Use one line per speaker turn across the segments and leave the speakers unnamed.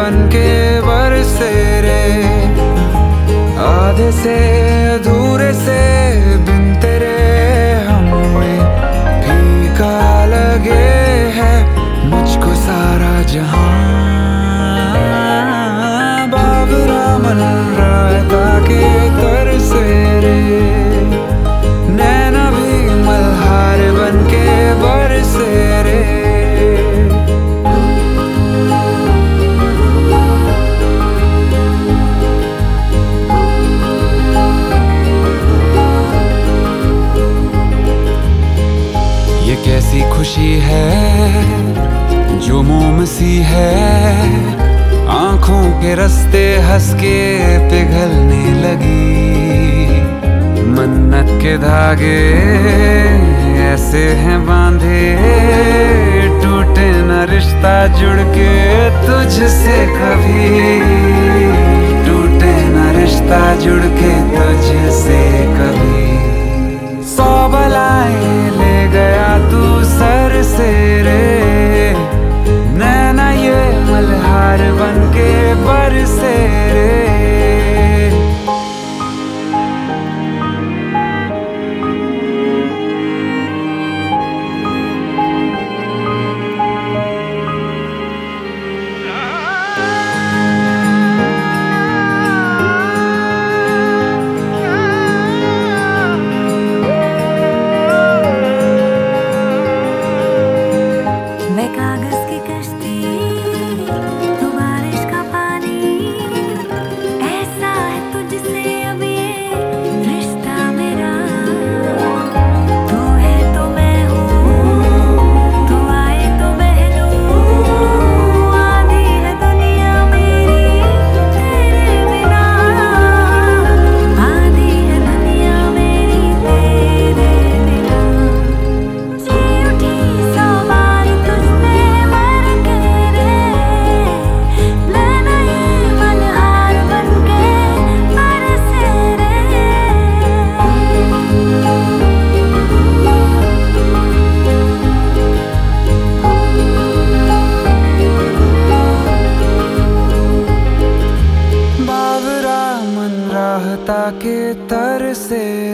बन के बरसे रे। आधे से सी है। आँखों के रस्ते हंस के पिघलने लगी। मन्नत के धागे ऐसे हैं बांधे। टूटे न रिश्ता जुड़ के तुझसे कभी। टूटे न रिश्ता जुड़ के तुझसे कभी। सौ बलाएँ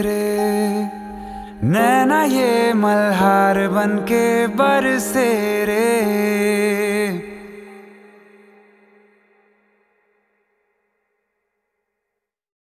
रे नैना ये मल्हार बन के बरसे रे।